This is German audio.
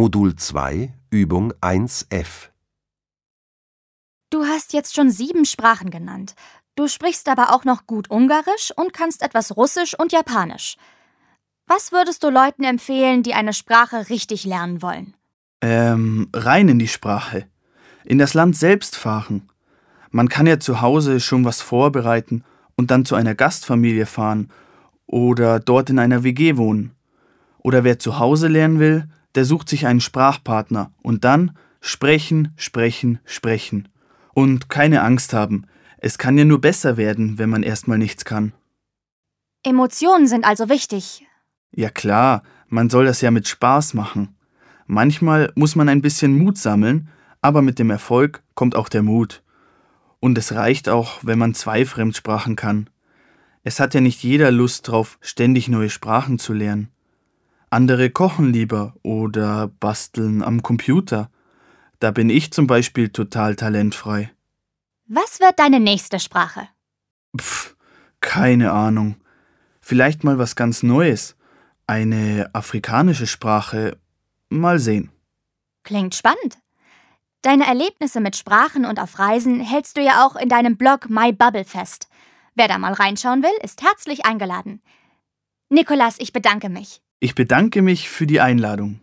Modul 2, Übung 1f. Du hast jetzt schon sieben Sprachen genannt. Du sprichst aber auch noch gut Ungarisch und kannst etwas Russisch und Japanisch. Was würdest du Leuten empfehlen, die eine Sprache richtig lernen wollen? Ähm, rein in die Sprache. In das Land selbst fahren. Man kann ja zu Hause schon was vorbereiten und dann zu einer Gastfamilie fahren oder dort in einer WG wohnen. Oder wer zu Hause lernen will, der sucht sich einen Sprachpartner und dann sprechen, sprechen, sprechen. Und keine Angst haben, es kann ja nur besser werden, wenn man erstmal nichts kann. Emotionen sind also wichtig. Ja klar, man soll das ja mit Spaß machen. Manchmal muss man ein bisschen Mut sammeln, aber mit dem Erfolg kommt auch der Mut. Und es reicht auch, wenn man zwei Fremdsprachen kann. Es hat ja nicht jeder Lust drauf, ständig neue Sprachen zu lernen. Andere kochen lieber oder basteln am Computer. Da bin ich zum Beispiel total talentfrei. Was wird deine nächste Sprache? Pff, keine Ahnung. Vielleicht mal was ganz Neues. Eine afrikanische Sprache. Mal sehen. Klingt spannend. Deine Erlebnisse mit Sprachen und auf Reisen hältst du ja auch in deinem Blog My Bubble fest. Wer da mal reinschauen will, ist herzlich eingeladen. Nikolas, ich bedanke mich. Ich bedanke mich für die Einladung.